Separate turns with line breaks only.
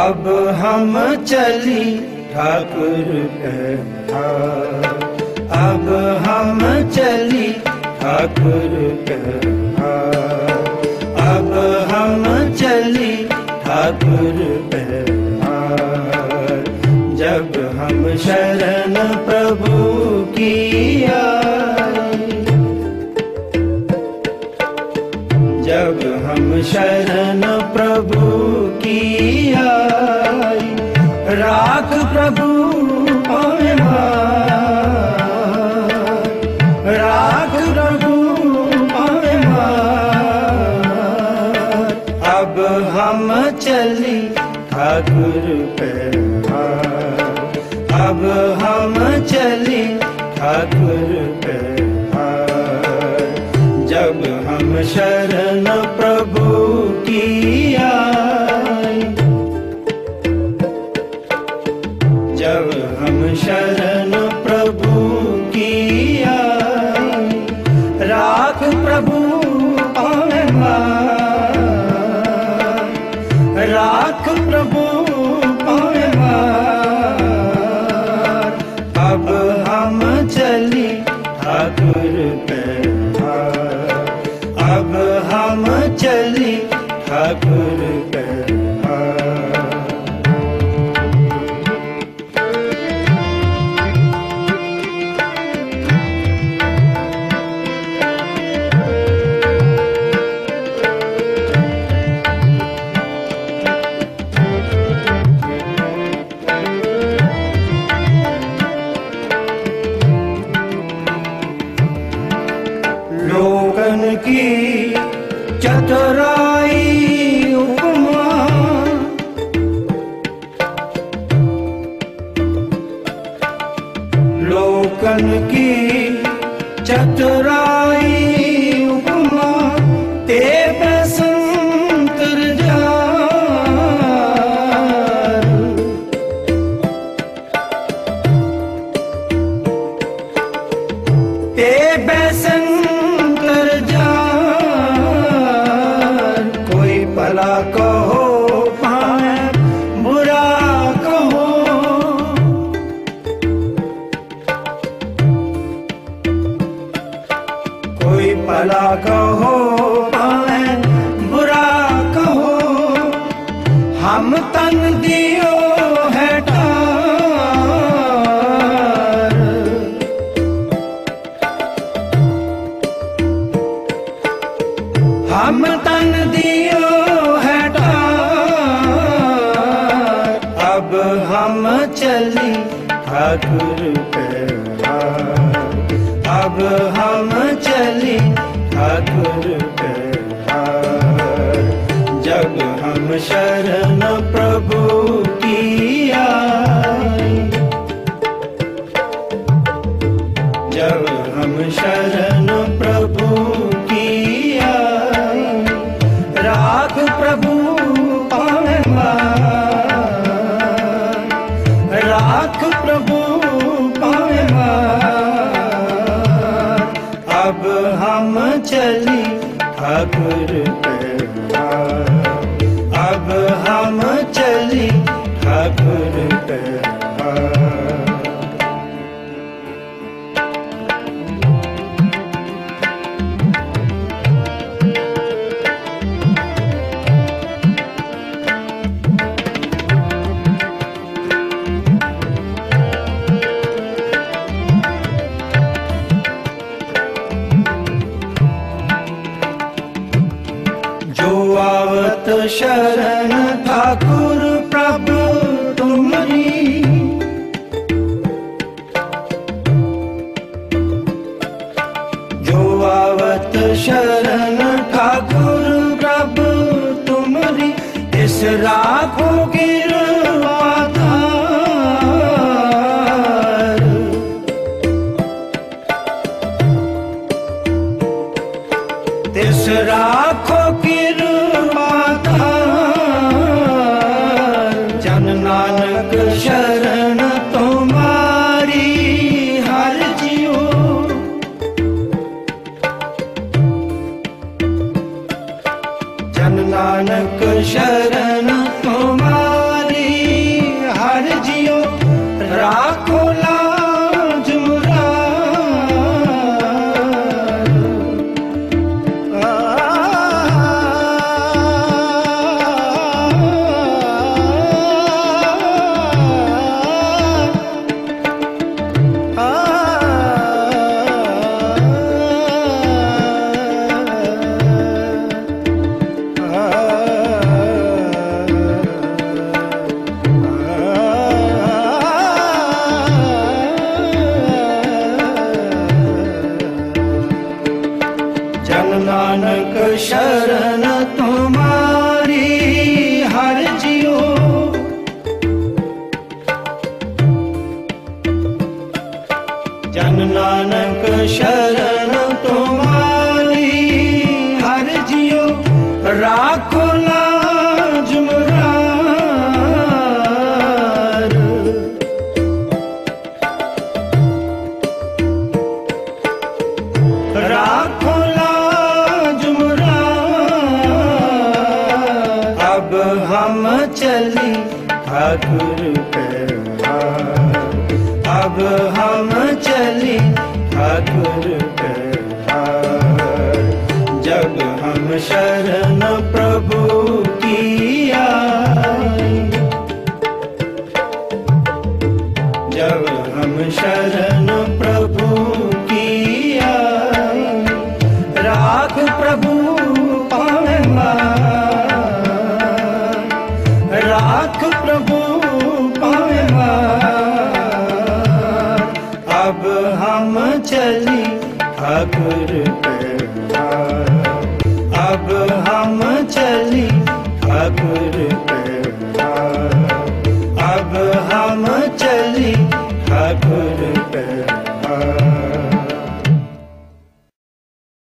अब हम चली ठाकुर कहा अब हम चली ठाकुर कहा अब हम चली ठाकुर कहा जब हम शरण प्रभु ठाकुर पे हार। अब हम चली ठाकुर पे हार। जब हम शरण प्रभु की आई जब हम शरण bed. Chatara कोई भला कहो पाए बुरा कहो हम तन दियो है ठार हम तन दियो है ठार अब हम चली ठाकुर पे हार। अब हम चली ठाकुर जब हम शरण प्रभु की जब हम शरण प्रभु की पावे राख प्रभु हम चली ठाकुर पे हार। अब हम चली ठाकुर आवत शरण ठाकुर प्रभु तुम्हारी जो आवत शरण ठाकुर प्रभु तुम्हारी इस राखो गिरवाधार तिस राखो किरमाता नानक शरण ਨਾਨਕ ਸ਼ਰਨ ਤੁਮਾਰੀ ਹਰ ਜਿਉ ਰਾਖੋ ਲਾਜ ਮੁਰਾਰ ਰਾਖੋ ਲਾਜ ਮੁਰਾਰ ਅਬ ਹਮ ਚਲੀ ਠਾਕੁਰ ਪੈ अब हम चली ठाकुर जब हम शरण प्रभु की जब हम शरण प्रभु की राख प्रभु पावे राख प्रभु ठाकुर पैहार अब हम चली ठाकुर पैहार